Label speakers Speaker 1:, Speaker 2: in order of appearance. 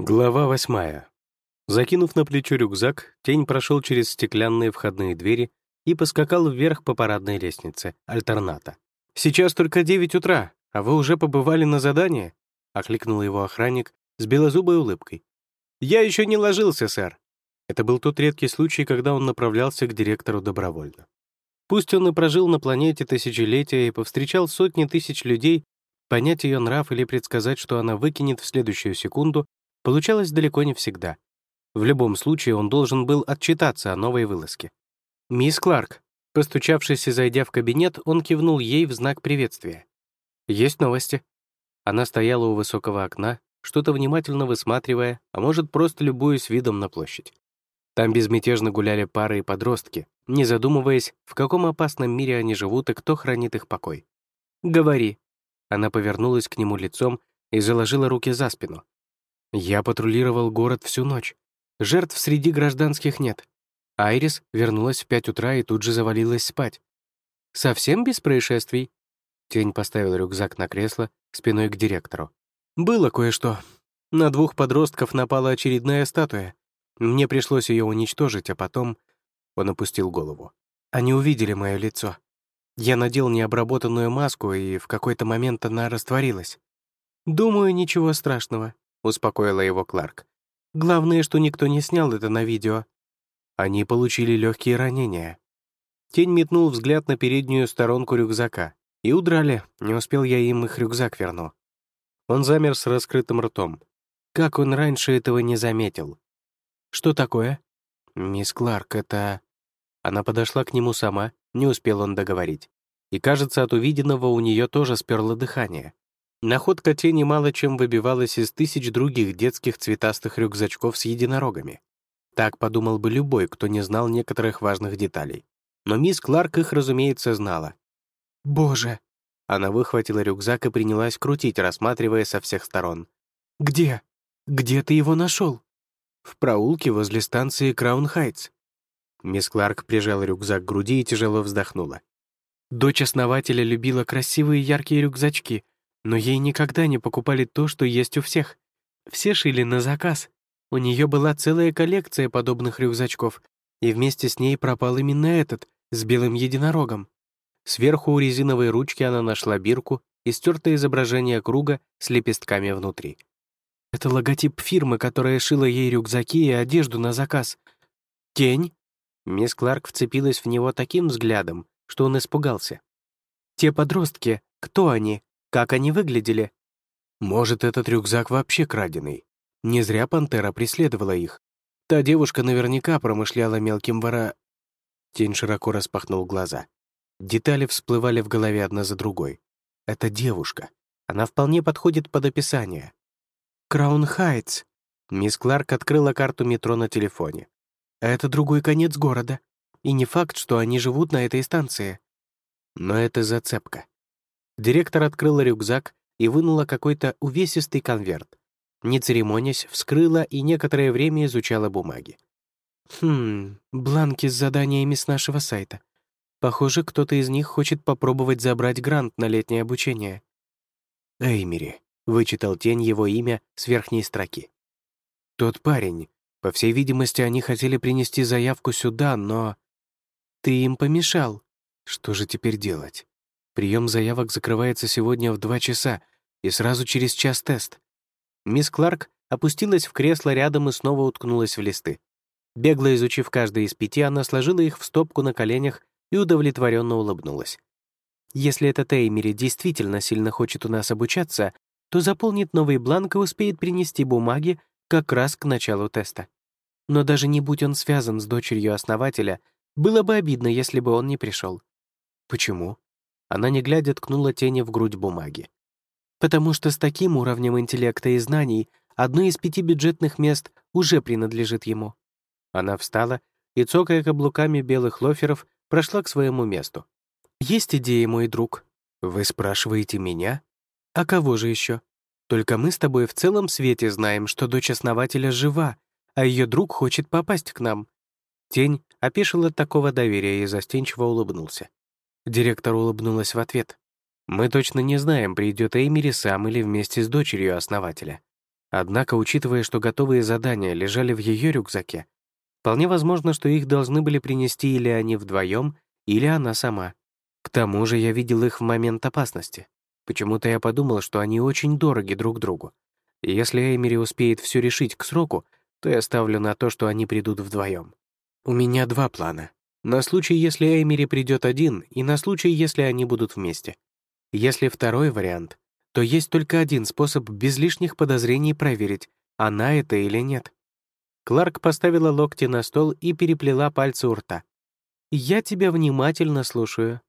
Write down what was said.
Speaker 1: Глава восьмая. Закинув на плечо рюкзак, тень прошел через стеклянные входные двери и поскакал вверх по парадной лестнице, альтерната. «Сейчас только девять утра, а вы уже побывали на задании?» — окликнул его охранник с белозубой улыбкой. «Я еще не ложился, сэр». Это был тот редкий случай, когда он направлялся к директору добровольно. Пусть он и прожил на планете тысячелетия и повстречал сотни тысяч людей, понять ее нрав или предсказать, что она выкинет в следующую секунду, Получалось далеко не всегда. В любом случае он должен был отчитаться о новой вылазке. «Мисс Кларк», постучавшись и зайдя в кабинет, он кивнул ей в знак приветствия. «Есть новости». Она стояла у высокого окна, что-то внимательно высматривая, а может, просто любуясь видом на площадь. Там безмятежно гуляли пары и подростки, не задумываясь, в каком опасном мире они живут и кто хранит их покой. «Говори». Она повернулась к нему лицом и заложила руки за спину, я патрулировал город всю ночь. Жертв среди гражданских нет. Айрис вернулась в пять утра и тут же завалилась спать. Совсем без происшествий? Тень поставил рюкзак на кресло спиной к директору. Было кое-что. На двух подростков напала очередная статуя. Мне пришлось ее уничтожить, а потом... Он опустил голову. Они увидели мое лицо. Я надел необработанную маску, и в какой-то момент она растворилась. Думаю, ничего страшного. — успокоила его Кларк. «Главное, что никто не снял это на видео. Они получили легкие ранения». Тень метнул взгляд на переднюю сторонку рюкзака. И удрали, не успел я им их рюкзак верну. Он замер с раскрытым ртом. Как он раньше этого не заметил? «Что такое?» «Мисс Кларк, это...» Она подошла к нему сама, не успел он договорить. И, кажется, от увиденного у нее тоже сперло дыхание. Находка тени мало чем выбивалась из тысяч других детских цветастых рюкзачков с единорогами. Так подумал бы любой, кто не знал некоторых важных деталей. Но мисс Кларк их, разумеется, знала. «Боже!» Она выхватила рюкзак и принялась крутить, рассматривая со всех сторон. «Где? Где ты его нашел?» «В проулке возле станции Краун-Хайтс». Мисс Кларк прижала рюкзак к груди и тяжело вздохнула. Дочь основателя любила красивые яркие рюкзачки — но ей никогда не покупали то, что есть у всех. Все шили на заказ. У нее была целая коллекция подобных рюкзачков, и вместе с ней пропал именно этот, с белым единорогом. Сверху у резиновой ручки она нашла бирку и стертое изображение круга с лепестками внутри. Это логотип фирмы, которая шила ей рюкзаки и одежду на заказ. «Тень?» Мисс Кларк вцепилась в него таким взглядом, что он испугался. «Те подростки, кто они? Как они выглядели? Может, этот рюкзак вообще краденый. Не зря пантера преследовала их. Та девушка наверняка промышляла мелким вора... Тень широко распахнул глаза. Детали всплывали в голове одна за другой. Это девушка. Она вполне подходит под описание. «Краун Хайтс». Мисс Кларк открыла карту метро на телефоне. «Это другой конец города. И не факт, что они живут на этой станции». Но это зацепка. Директор открыла рюкзак и вынула какой-то увесистый конверт. Не церемонясь, вскрыла и некоторое время изучала бумаги. «Хм, бланки с заданиями с нашего сайта. Похоже, кто-то из них хочет попробовать забрать грант на летнее обучение». «Эймери», — вычитал тень его имя с верхней строки. «Тот парень. По всей видимости, они хотели принести заявку сюда, но...» «Ты им помешал. Что же теперь делать?» Прием заявок закрывается сегодня в два часа, и сразу через час тест. Мисс Кларк опустилась в кресло рядом и снова уткнулась в листы. Бегло изучив каждый из пяти, она сложила их в стопку на коленях и удовлетворенно улыбнулась. Если этот Эймери действительно сильно хочет у нас обучаться, то заполнит новый бланк и успеет принести бумаги как раз к началу теста. Но даже не будь он связан с дочерью основателя, было бы обидно, если бы он не пришел. Почему? Она, не глядя, ткнула тени в грудь бумаги. «Потому что с таким уровнем интеллекта и знаний одно из пяти бюджетных мест уже принадлежит ему». Она встала и, цокая каблуками белых лоферов, прошла к своему месту. «Есть идеи, мой друг?» «Вы спрашиваете меня?» «А кого же еще? Только мы с тобой в целом свете знаем, что дочь основателя жива, а ее друг хочет попасть к нам». Тень опешил от такого доверия и застенчиво улыбнулся. Директор улыбнулась в ответ. «Мы точно не знаем, придет Эймери сам или вместе с дочерью основателя. Однако, учитывая, что готовые задания лежали в ее рюкзаке, вполне возможно, что их должны были принести или они вдвоем, или она сама. К тому же я видел их в момент опасности. Почему-то я подумал, что они очень дороги друг другу. И если Эймери успеет все решить к сроку, то я ставлю на то, что они придут вдвоем. У меня два плана. На случай, если Эймери придет один, и на случай, если они будут вместе. Если второй вариант, то есть только один способ без лишних подозрений проверить, она это или нет. Кларк поставила локти на стол и переплела пальцы у рта. «Я тебя внимательно слушаю»,